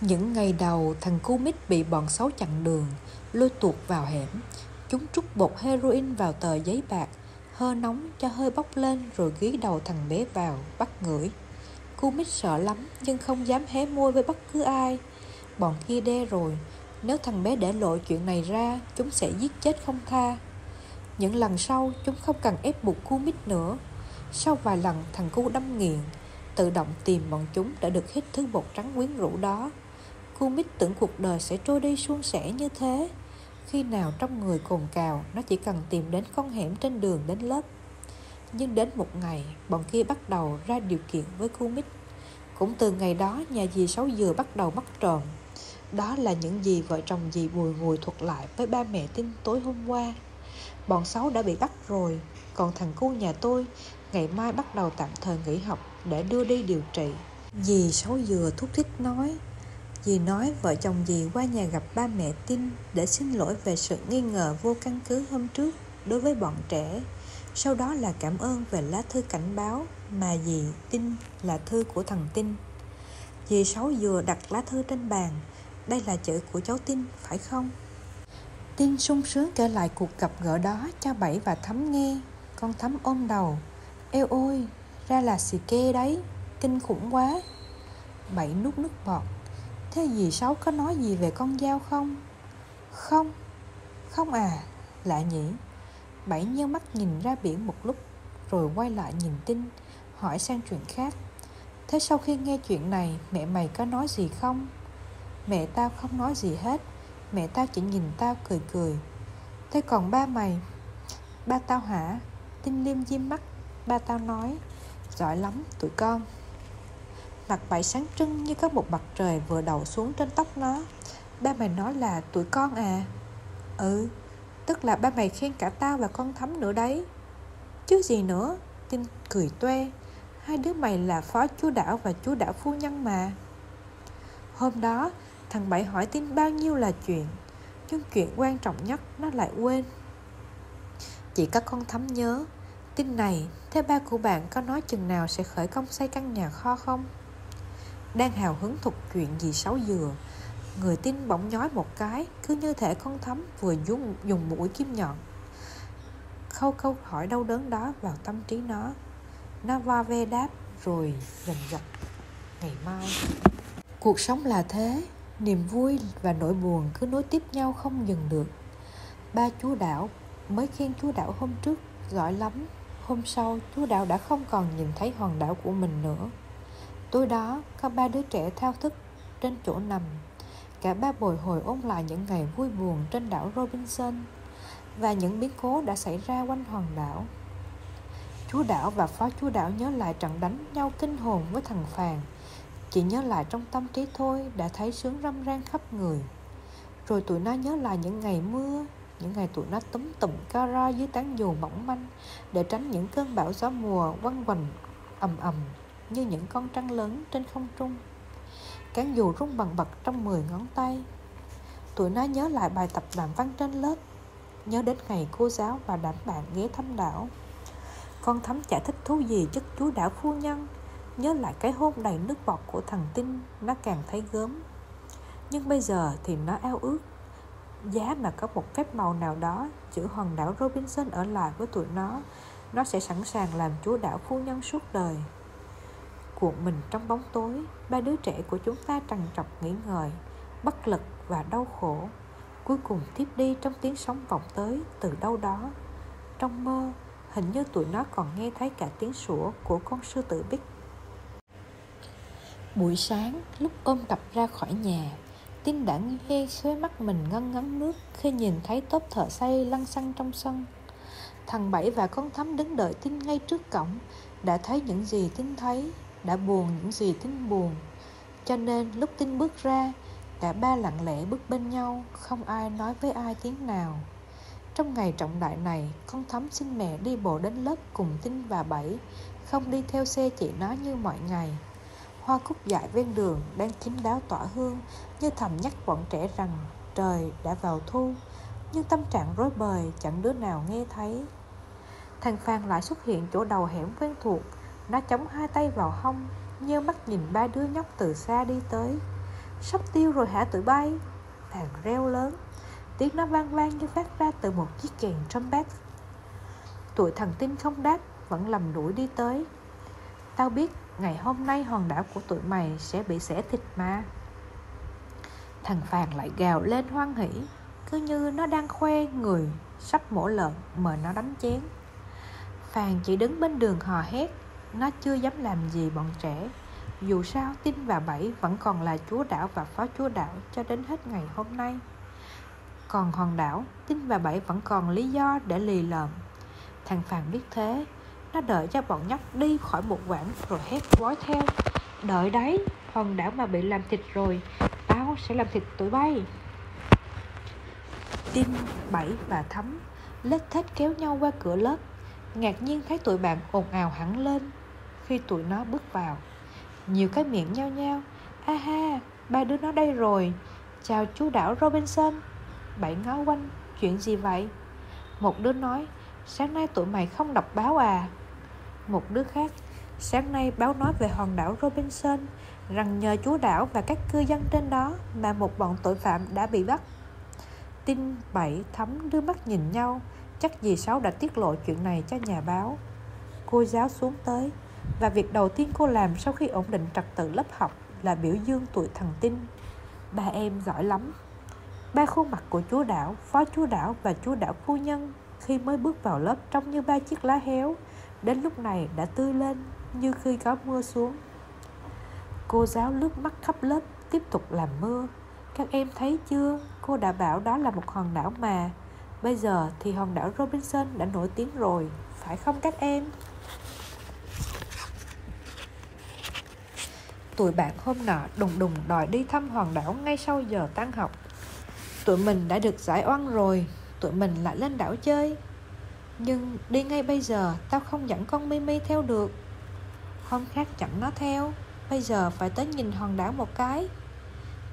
Những ngày đầu, thằng cu mít bị bọn xấu chặn đường, Lôi tuột vào hẻm. Chúng trút bột heroin vào tờ giấy bạc, Hơ nóng cho hơi bốc lên Rồi ghi đầu thằng bé vào, Bắt ngửi. Cu mít sợ lắm, Nhưng không dám hé môi với bất cứ ai. Bọn kia đe rồi, Nếu thằng bé để lộ chuyện này ra, Chúng sẽ giết chết không tha. Những lần sau, chúng không cần ép buộc cu mít nữa. Sau vài lần, thằng cu đâm nghiện Tự động tìm bọn chúng đã được hít thứ bột trắng quyến rũ đó. Cô mít tưởng cuộc đời sẽ trôi đi suôn sẻ như thế. Khi nào trong người cồn cào, Nó chỉ cần tìm đến con hẻm trên đường đến lớp. Nhưng đến một ngày, Bọn kia bắt đầu ra điều kiện với cô mít. Cũng từ ngày đó, Nhà dì Sáu Dừa bắt đầu mất trộm. Đó là những gì vợ chồng dì Bùi Ngùi thuật lại Với ba mẹ tin tối hôm qua. Bọn Sáu đã bị bắt rồi, Còn thằng cu nhà tôi Ngày mai bắt đầu tạm thời nghỉ học Để đưa đi điều trị. Dì Sáu Dừa thúc thích nói Dì nói vợ chồng dì qua nhà gặp ba mẹ tin để xin lỗi về sự nghi ngờ vô căn cứ hôm trước đối với bọn trẻ. Sau đó là cảm ơn về lá thư cảnh báo mà dì tin là thư của thằng tin. Dì Sáu vừa đặt lá thư trên bàn. Đây là chữ của cháu tin, phải không? Tin sung sướng kể lại cuộc gặp gỡ đó cho Bảy và Thắm nghe. Con Thắm ôm đầu. Eo ôi, ra là xì kê đấy, kinh khủng quá. Bảy nuốt nước bọt Thế dì xấu có nói gì về con dao không? Không. Không à Lạ nhỉ. Bảy nhíu mắt nhìn ra biển một lúc, Rồi quay lại nhìn Tinh, Hỏi sang chuyện khác. Thế sau khi nghe chuyện này, Mẹ mày có nói gì không? Mẹ tao không nói gì hết, Mẹ tao chỉ nhìn tao cười cười. Thế còn ba mày? Ba tao hả? Tinh liêm diêm mắt, Ba tao nói. Giỏi lắm, tụi con. Mặt bảy sáng trưng như có một mặt trời vừa đầu xuống trên tóc nó. Ba mày nói là tụi con à. Ừ Tức là ba mày khen cả tao và con thắm nữa đấy. Chứ gì nữa, Tinh cười toe. Hai đứa mày là phó chú đảo và chú đảo phu nhân mà. Hôm đó, Thằng Bảy hỏi tin bao nhiêu là chuyện, Nhưng chuyện quan trọng nhất Nó lại quên. Chỉ có con thắm nhớ Tin này, Thế ba của bạn có nói chừng nào sẽ khởi công xây căn nhà kho không? Đang hào hứng thuật chuyện gì sáu dừa. Người tin bỗng nhói một cái Cứ như thể con thấm vừa dùng, dùng mũi kim nhọn. Khâu câu hỏi đau đớn đó vào tâm trí nó. Nó va ve đáp rồi dần dập Ngày mai. Cuộc sống là thế Niềm vui và nỗi buồn cứ nối tiếp nhau không dừng được. Ba chú đảo mới khen chú đảo hôm trước giỏi lắm. Hôm sau chú đảo đã không còn nhìn thấy hòn đảo của mình nữa. Tối đó, có ba đứa trẻ thao thức trên chỗ nằm. Cả ba bồi hồi ôn lại những ngày vui buồn trên đảo Robinson Và những biến cố đã xảy ra quanh hòn đảo. Chú đảo và phó chú đảo nhớ lại trận đánh nhau kinh hồn với thằng Phàn Chỉ nhớ lại trong tâm trí thôi, đã thấy sướng râm ran khắp người. Rồi tụi nó nhớ lại những ngày mưa, Những ngày tụi nó túm tụm ca ro dưới tán dù mỏng manh Để tránh những cơn bão gió mùa quăng quành ầm ầm như những con trăng lớn trên không trung. Cán dù rung bằng bật trong 10 ngón tay. Tụi nó nhớ lại bài tập làm văn trên lớp, Nhớ đến ngày cô giáo và đám bạn ghé thăm đảo. Con thắm chả thích thú gì chất chú đảo phu nhân, Nhớ lại cái hôn đầy nước bọt của thằng Tinh, Nó càng thấy gớm. Nhưng bây giờ thì nó ao ước, Giá mà có một phép màu nào đó Chữ hòn đảo Robinson ở lại với tụi nó Nó sẽ sẵn sàng làm chúa đảo phu nhân suốt đời cuộn mình trong bóng tối, ba đứa trẻ của chúng ta trằn trọc nghĩ ngợi bất lực và đau khổ, cuối cùng thiếp đi trong tiếng sóng vọng tới từ đâu đó. Trong mơ, hình như tụi nó còn nghe thấy cả tiếng sủa của con sư tử bích. Buổi sáng, lúc ôm cặp ra khỏi nhà, tin đã nghe khóe mắt mình ngân ngấn nước khi nhìn thấy tốp thợ xây lăn xăng trong sân. Thằng bảy và con thắm đứng đợi tin ngay trước cổng, đã thấy những gì tin thấy đã buồn những gì tính buồn. Cho nên lúc tin bước ra, cả ba lặng lẽ bước bên nhau, không ai nói với ai tiếng nào. Trong ngày trọng đại này, con thắm xin mẹ đi bộ đến lớp cùng tinh và bảy, không đi theo xe chị nó như mọi ngày. Hoa cúc dại ven đường đang kín đáo tỏa hương, như thầm nhắc bọn trẻ rằng trời đã vào thu, nhưng tâm trạng rối bời chẳng đứa nào nghe thấy. Thằng phan lại xuất hiện chỗ đầu hẻm quen thuộc nó chống hai tay vào hông nhơ mắt nhìn ba đứa nhóc từ xa đi tới. Sắp tiêu rồi hả tụi bay? Thằng reo lớn. Tiếng nó vang vang như phát ra từ một chiếc kèn trumpet Tụi thằng tin không đáp, Vẫn lầm đuổi đi tới. Tao biết ngày hôm nay hòn đảo của tụi mày sẽ bị xẻ thịt mà. Thằng Phàn lại gào lên hoan hỉ. Cứ như nó đang khoe người sắp mổ lợn mời nó đánh chén. Phàn chỉ đứng bên đường hò hét. Nó chưa dám làm gì bọn trẻ. Dù sao tin và Bảy vẫn còn là chúa đảo và phó chúa đảo cho đến hết ngày hôm nay. Còn hòn đảo, tin và Bảy vẫn còn lý do để lì lợm. Thằng Phàn biết thế. Nó đợi cho bọn nhóc đi khỏi một quãng rồi hét gói theo. Đợi đấy, hòn đảo mà bị làm thịt rồi Tao sẽ làm thịt tụi bay. Tin, Bảy và Thấm lết thết kéo nhau qua cửa lớp. Ngạc nhiên thấy tụi bạn ồn ào hẳn lên. Khi tụi nó bước vào. Nhiều cái miệng nhao nhao A ha, ba đứa nó đây rồi. Chào chú đảo Robinson. Bảy ngó quanh, chuyện gì vậy? Một đứa nói Sáng nay tụi mày không đọc báo à? Một đứa khác Sáng nay báo nói về hòn đảo Robinson Rằng nhờ chú đảo và các cư dân trên đó Mà một bọn tội phạm đã bị bắt. Tin bảy thấm đưa mắt nhìn nhau Chắc dì Sáu đã tiết lộ chuyện này cho nhà báo. Cô giáo xuống tới và việc đầu tiên cô làm sau khi ổn định trật tự lớp học Là biểu dương tuổi thằng Tinh. Ba em giỏi lắm. Ba khuôn mặt của chú đảo, phó chú đảo và chú đảo phu nhân Khi mới bước vào lớp trông như ba chiếc lá héo Đến lúc này đã tươi lên như khi có mưa xuống. Cô giáo lướt mắt khắp lớp tiếp tục làm mưa. Các em thấy chưa, cô đã bảo đó là một hòn đảo mà. Bây giờ thì hòn đảo Robinson đã nổi tiếng rồi, phải không các em? Tụi bạn hôm nọ đùng đùng đòi đi thăm hòn đảo ngay sau giờ tan học. Tụi mình đã được giải oan rồi, tụi mình lại lên đảo chơi. Nhưng đi ngay bây giờ tao không dẫn con Mimi theo được. Hôm khác dẫn nó theo Bây giờ phải tới nhìn hòn đảo một cái.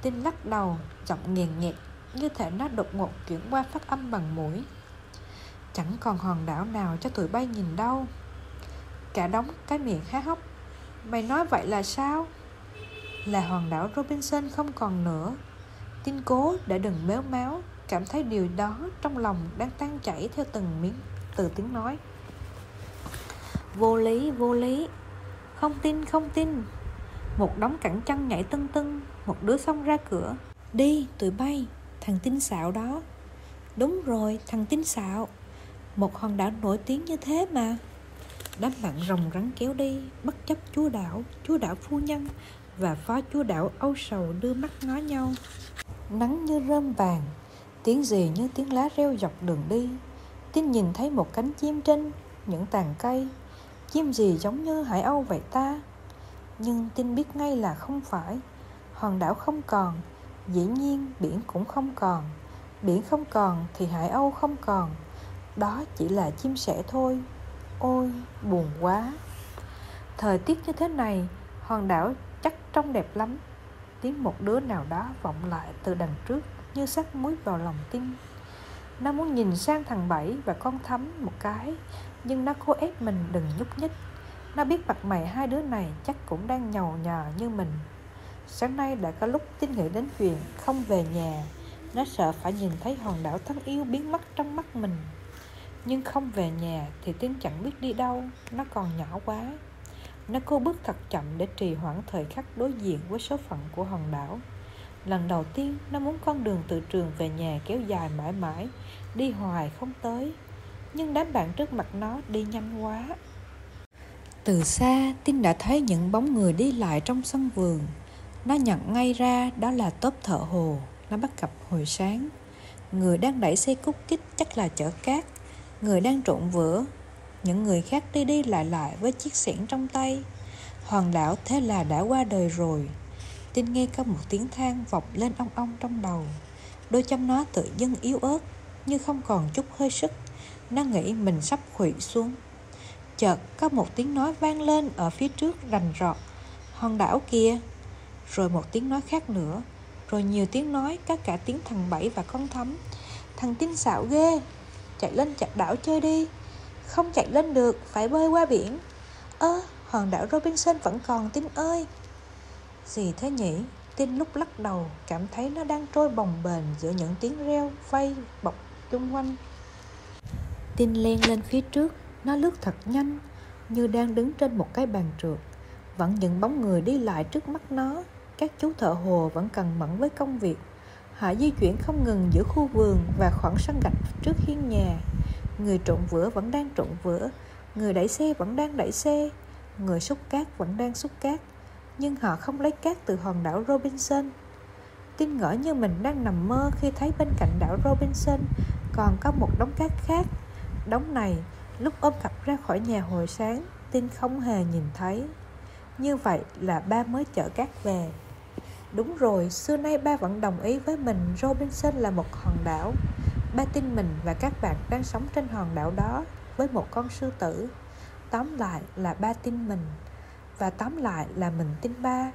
Tinh lắc đầu, giọng nghiền nghẹt như thể nó đột ngột chuyển qua phát âm bằng mũi. Chẳng còn hòn đảo nào cho tụi bay nhìn đâu. Cả đống cái miệng há hốc. Mày nói vậy là sao? Là hòn đảo Robinson không còn nữa. Tin cố đã đừng méo máu Cảm thấy điều đó trong lòng đang tan chảy theo từng miếng từ tiếng nói. Vô lý, vô lý. Không tin, không tin. Một đống cẳng chân nhảy tưng tưng Một đứa xông ra cửa. Đi, tụi bay thằng tinh xạo đó. Đúng rồi thằng tinh xạo. Một hòn đảo nổi tiếng như thế mà. Đám bạn rồng rắn kéo đi bất chấp chúa đảo chúa đảo phu nhân và phó chúa đảo âu sầu đưa mắt ngó nhau. Nắng như rơm vàng, tiếng gì như tiếng lá reo dọc đường đi. Tin nhìn thấy một cánh chim trên những tàn cây. Chim gì giống như hải âu vậy ta? Nhưng tin biết ngay là không phải. Hòn đảo không còn, dĩ nhiên biển cũng không còn. Biển không còn thì hải âu không còn. Đó chỉ là chim sẻ thôi. Ôi, buồn quá. Thời tiết như thế này, hòn đảo trông đẹp lắm. Tiếng một đứa nào đó vọng lại từ đằng trước như sắc muối vào lòng tin nó muốn nhìn sang thằng bảy và con thắm một cái, nhưng nó cố ép mình đừng nhúc nhích. Nó biết mặt mày hai đứa này chắc cũng đang nhầu nhò như mình. Sáng nay đã có lúc tin nghĩ đến chuyện không về nhà. Nó sợ phải nhìn thấy hòn đảo thân yêu biến mất trong mắt mình. Nhưng không về nhà thì tin chẳng biết đi đâu. Nó còn nhỏ quá. Nó cố bước thật chậm để trì hoãn thời khắc đối diện với số phận của hòn đảo. Lần đầu tiên nó muốn con đường từ trường về nhà kéo dài mãi mãi Đi hoài không tới. Nhưng đám bạn trước mặt nó đi nhanh quá. Từ xa, Tin đã thấy những bóng người đi lại trong sân vườn. Nó nhận ngay ra đó là tốp thợ hồ. Nó bắt gặp hồi sáng. Người đang đẩy xe cút kích chắc là chở cát. Người đang trộn vữa. Những người khác đi đi lại lại với chiếc xẻng trong tay. Hoàng đảo thế là đã qua đời rồi. Tin nghe có một tiếng than vọng lên ong ong trong đầu. Đôi chân nó tự dưng yếu ớt, Như không còn chút hơi sức. Nó nghĩ mình sắp khuỵu xuống. Chợt có một tiếng nói vang lên ở phía trước rành rọt. Hòn đảo kia. Rồi một tiếng nói khác nữa. Rồi nhiều tiếng nói các cả tiếng thằng bảy và con thấm thằng tin xạo ghê. Chạy lên chặt đảo chơi đi không chạy lên được, phải bơi qua biển. Ơ, hòn đảo robinson vẫn còn, tin ơi. Gì thế nhỉ? Tin lúc lắc đầu, cảm thấy nó đang trôi bồng bềnh giữa những tiếng reo vây bọc chung quanh. Tin len lên phía trước, Nó lướt thật nhanh, Như đang đứng trên một cái bàn trượt. Vẫn những bóng người đi lại trước mắt nó, Các chú thợ hồ vẫn cần mẫn với công việc. Họ di chuyển không ngừng giữa khu vườn và khoảng sân gạch trước hiên nhà. Người trộn vữa vẫn đang trộn vữa Người đẩy xe vẫn đang đẩy xe Người xúc cát vẫn đang xúc cát Nhưng họ không lấy cát từ hòn đảo Robinson. Tin ngỡ như mình đang nằm mơ khi thấy bên cạnh đảo Robinson còn có một đống cát khác. Đống này lúc ôm cặp ra khỏi nhà hồi sáng Tin không hề nhìn thấy. Như vậy là ba mới chở cát về. Đúng rồi, xưa nay ba vẫn đồng ý với mình Robinson là một hòn đảo. Ba tin mình và các bạn đang sống trên hòn đảo đó Với một con sư tử. Tóm lại là ba tin mình Và tóm lại là mình tin ba.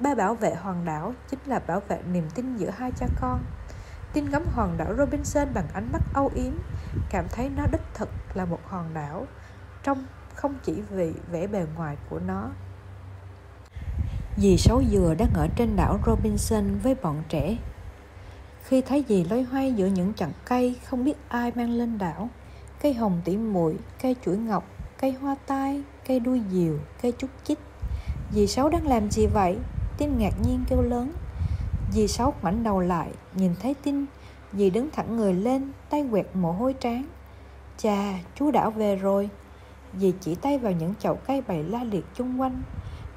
Ba bảo vệ hòn đảo chính là bảo vệ niềm tin giữa hai cha con. Tin ngắm hòn đảo Robinson bằng ánh mắt âu yếm, Cảm thấy nó đích thực là một hòn đảo Trong không chỉ vì vẻ bề ngoài của nó. Dì Sáu Dừa đang ở trên đảo Robinson với bọn trẻ. Khi thấy dì loay hoay giữa những chặng cây không biết ai mang lên đảo. Cây hồng tỉ muội, cây chuỗi ngọc, cây hoa tai, cây đuôi diều, cây trúc chích. Dì Sáu đang làm gì vậy? Tin ngạc nhiên kêu lớn. Dì Sáu ngoảnh đầu lại, nhìn thấy Tin. Dì đứng thẳng người lên, tay quẹt mồ hôi trán. Chà, chú đảo về rồi. Dì chỉ tay vào những chậu cây bày la liệt chung quanh.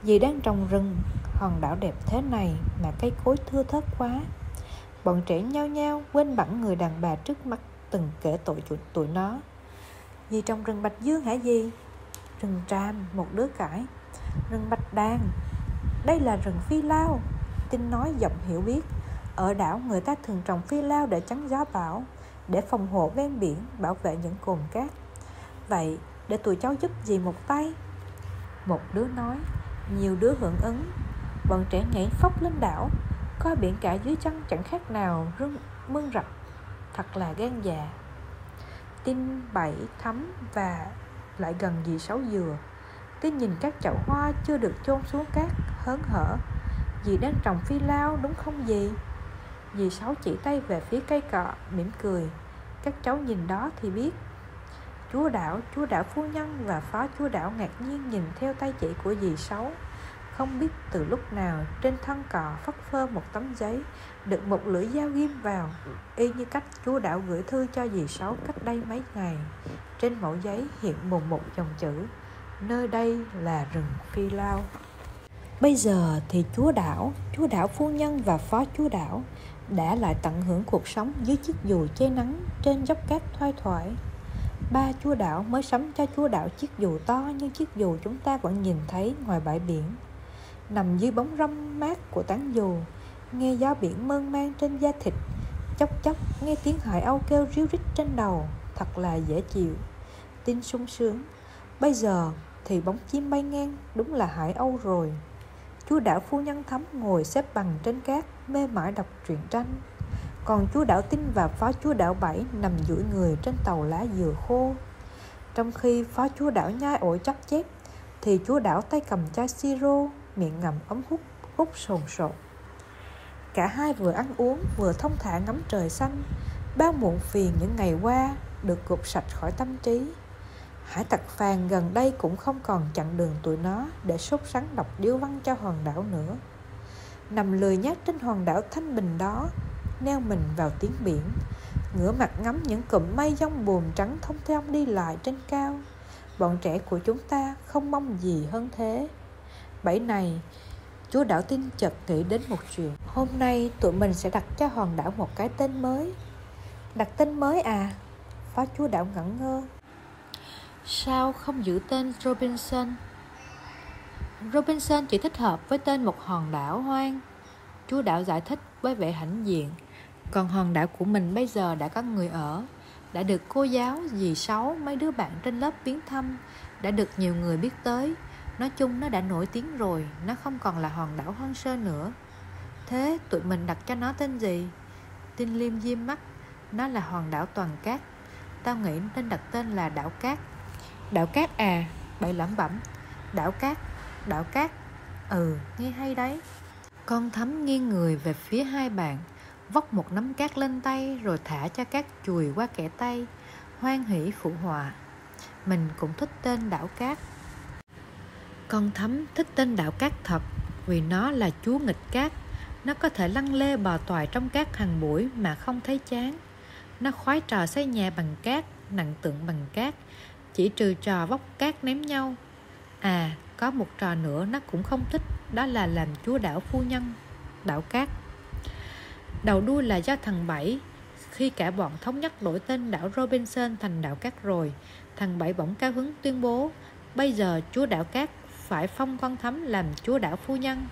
Dì đang trồng rừng. Hòn đảo đẹp thế này mà cây cối thưa thớt quá. Bọn trẻ nhao nhao quên bẵng người đàn bà trước mắt Từng kể tội tụi, tụi nó. Vì trong rừng Bạch Dương hả gì? Rừng tràm, một đứa cãi Rừng Bạch Đàn Đây là rừng phi lao. Tin nói giọng hiểu biết. Ở đảo người ta thường trồng phi lao để chắn gió bão Để phòng hộ ven biển Bảo vệ những cồn cát. Vậy để tụi cháu giúp gì một tay? Một đứa nói Nhiều đứa hưởng ứng. Bọn trẻ nhảy phóc lên đảo có biển cả dưới chân chẳng khác nào rưng, mương rập Thật là gan dạ. Tin bảy thấm và lại gần dì sáu dừa. Tin nhìn các chậu hoa chưa được chôn xuống cát hớn hở Dì đang trồng phi lao đúng không dì? Dì Sáu chỉ tay về phía cây cọ, mỉm cười. Các cháu nhìn đó thì biết. Chúa đảo, chúa đảo phu nhân và phó chúa đảo ngạc nhiên nhìn theo tay chỉ của dì Sáu. Không biết từ lúc nào trên thân cọ phất phơ một tấm giấy Được một lưỡi dao ghim vào Y như cách chúa đạo gửi thư cho dì Sáu cách đây mấy ngày Trên mẫu giấy hiện mùng một dòng chữ Nơi đây là rừng phi lao Bây giờ thì chúa đảo, chúa đảo phu nhân và phó chúa đảo đã lại tận hưởng cuộc sống dưới chiếc dù che nắng trên dốc cát thoai thoải. Ba chúa đảo mới sắm cho chúa đảo chiếc dù to như chiếc dù chúng ta vẫn nhìn thấy ngoài bãi biển. Nằm dưới bóng râm mát của tán dù, nghe gió biển mơn man trên da thịt, chốc chốc nghe tiếng hải âu kêu ríu rít trên đầu, thật là dễ chịu. Tin sung sướng. Bây giờ thì bóng chim bay ngang đúng là hải âu rồi. Chú đảo phu nhân thắm ngồi xếp bằng trên cát Mê mải đọc truyện tranh Còn chú đảo tinh và phó chú đảo bảy Nằm duỗi người trên tàu lá dừa khô Trong khi phó chú đảo nhai ổi chắc chép Thì chú đảo tay cầm chai siro Miệng ngầm ống hút Hút sồn sột Cả hai vừa ăn uống vừa thông thả ngắm trời xanh Bao muộn phiền những ngày qua Được gục sạch khỏi tâm trí Hải tặc phàn gần đây cũng không còn chặn đường tụi nó để sốt sắng đọc điếu văn cho hòn đảo nữa. Nằm lười nhác trên hòn đảo thanh bình đó, neo mình vào tiếng biển, ngửa mặt ngắm những cụm mây dông buồm trắng thông theo đi lại trên cao. Bọn trẻ của chúng ta không mong gì hơn thế. Bảy này, chúa đảo tin chợt nghĩ đến một chuyện. Hôm nay tụi mình sẽ đặt cho hòn đảo một cái tên mới. Đặt tên mới à? Phó chúa đảo ngẩn ngơ Sao không giữ tên Robinson? Robinson chỉ thích hợp với tên một hòn đảo hoang. chúa đảo giải thích với vẻ hãnh diện. Còn hòn đảo của mình bây giờ đã có người ở, đã được cô giáo, dì sáu, mấy đứa bạn trên lớp viếng thăm, đã được nhiều người biết tới. Nói chung nó đã nổi tiếng rồi, nó không còn là hòn đảo hoang sơ nữa. Thế tụi mình đặt cho nó tên gì? Tin liêm diêm mắt, nó là hòn đảo toàn cát. Tao nghĩ nên đặt tên là đảo cát Đảo cát à Bậy lẩm bẩm Đảo cát Đảo cát Ừ nghe hay đấy Con thắm nghiêng người về phía hai bạn, vóc một nắm cát lên tay rồi thả cho cát chùi qua kẻ tay, hoan hỷ phụ họa. Mình cũng thích tên đảo cát. Con thấm thích tên đạo cát thật vì nó là chúa nghịch cát. Nó có thể lăn lê bò toài trong cát hàng buổi mà không thấy chán. Nó khoái trò xây nhà bằng cát, nặng tượng bằng cát, chỉ trừ trò vóc cát ném nhau. À, có một trò nữa nó cũng không thích, đó là làm chúa đảo phu nhân, đảo cát. Đầu đuôi là do thằng Bảy, khi cả bọn thống nhất đổi tên đảo Robinson thành đảo cát rồi, thằng Bảy bỗng cao hứng tuyên bố, bây giờ chúa đảo cát phải phong con thắm làm chúa đảo phu nhân.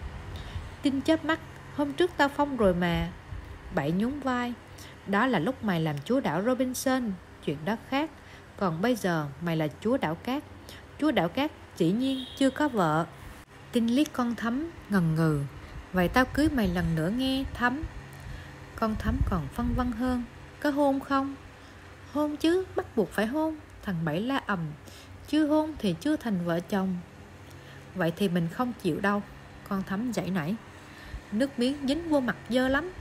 Tin chớp mắt, hôm trước tao phong rồi mà. Bảy nhún vai, đó là lúc mày làm chúa đảo Robinson, chuyện đó khác. Còn bây giờ mày là chúa đảo cát. Chúa đảo cát dĩ nhiên chưa có vợ. Tin liếc con thắm ngần ngừ. Vậy tao cưới mày lần nữa nghe thắm. Con thắm còn phân vân hơn. Có hôn không? Hôn chứ, bắt buộc phải hôn. Thằng Bảy la ầm. Chưa hôn thì chưa thành vợ chồng. Vậy thì mình không chịu đâu. Con thắm dậy nảy. Nước miếng dính vô mặt dơ lắm.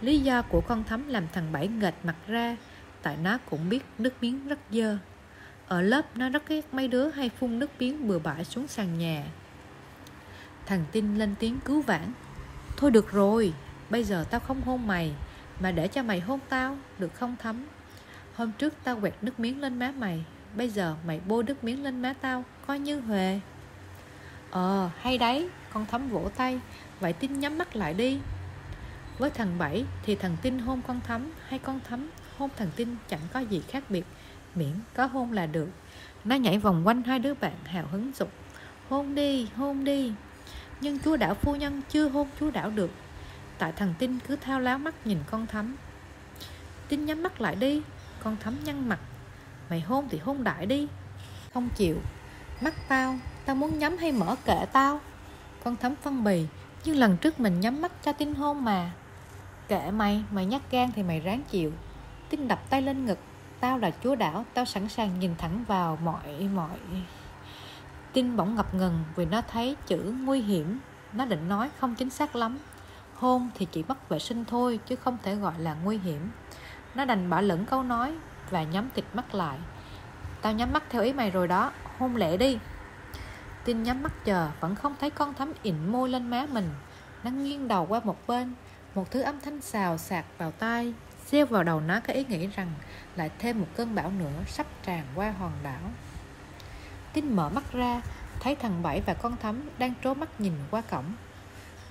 Lý do của con thắm làm thằng Bảy nghệt mặt ra Tại nó cũng biết nước miếng rất dơ. Ở lớp nó rất ghét mấy đứa hay phun nước miếng bừa bãi xuống sàn nhà. Thằng tin lên tiếng cứu vãn. Thôi được rồi, bây giờ tao không hôn mày Mà để cho mày hôn tao, được không thắm? Hôm trước tao quẹt nước miếng lên má mày Bây giờ mày bôi nước miếng lên má tao Coi như huề. Ờ, hay đấy Con thắm vỗ tay. Vậy Tinh nhắm mắt lại đi. Với thằng Bảy thì thằng Tinh hôn con Thắm hay con Thắm hôn thằng Tinh chẳng có gì khác biệt. Miễn có hôn là được. Nó nhảy vòng quanh hai đứa bạn hào hứng dục Hôn đi, hôn đi. Nhưng chúa đảo phu nhân chưa hôn chúa đảo được. Tại thằng Tinh cứ thao láo mắt nhìn con Thắm. Tinh nhắm mắt lại đi. Con Thắm nhăn mặt. Mày hôn thì hôn đại đi. Không chịu. Mắt tao, tao muốn nhắm hay mở kệ tao? Con thấm phân bì Nhưng lần trước mình nhắm mắt cho Tinh hôn mà. Kệ mày, mày nhắc gan thì mày ráng chịu. Tinh đập tay lên ngực Tao là chúa đảo, tao sẵn sàng nhìn thẳng vào mọi mọi. Tinh bỗng ngập ngừng vì nó thấy chữ nguy hiểm. Nó định nói không chính xác lắm. Hôn thì chỉ mất vệ sinh thôi chứ không thể gọi là nguy hiểm. Nó đành bỏ lửng câu nói và nhắm tịt mắt lại. Tao nhắm mắt theo ý mày rồi đó, hôn lẹ đi. Tinh nhắm mắt chờ vẫn không thấy con thắm ịn môi lên má mình. Nó nghiêng đầu qua một bên một thứ âm thanh xào xạc vào tai Gieo vào đầu nó cái ý nghĩ rằng Lại thêm một cơn bão nữa sắp tràn qua hòn đảo. Tinh mở mắt ra Thấy thằng Bảy và con Thắm đang trố mắt nhìn qua cổng.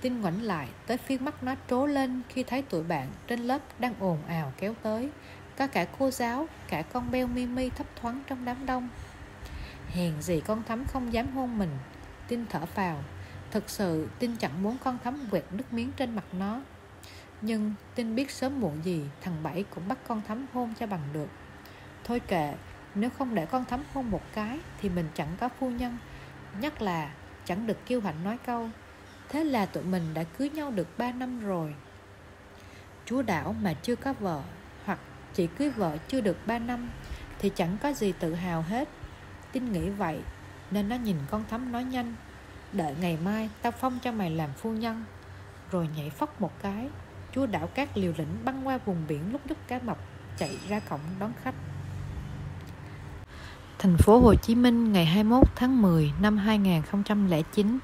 Tinh ngoảnh lại tới phiên mắt nó trố lên Khi thấy tụi bạn trên lớp đang ồn ào kéo tới. Có cả cô giáo, cả con beo Mimi thấp thoáng trong đám đông. Hèn gì con Thắm không dám hôn mình. Tinh thở vào, Thực sự Tinh chẳng muốn con Thắm quẹt nước miếng trên mặt nó. Nhưng tin biết sớm muộn gì Thằng Bảy cũng bắt con Thắm hôn cho bằng được. Thôi kệ Nếu không để con Thắm hôn một cái Thì mình chẳng có phu nhân. Nhất là chẳng được kêu hạnh nói câu Thế là tụi mình đã cưới nhau được 3 năm rồi. Chúa đảo mà chưa có vợ Hoặc chỉ cưới vợ chưa được 3 năm Thì chẳng có gì tự hào hết. Tin nghĩ vậy, Nên nó nhìn con Thắm nói nhanh. Đợi ngày mai, tao phong cho mày làm phu nhân. Rồi nhảy phóc một cái, chúa đảo cát liều lĩnh băng qua vùng biển lúc đứt cá mập chạy ra cổng đón khách. Thành phố Hồ Chí Minh, ngày 21 tháng 10 năm 2009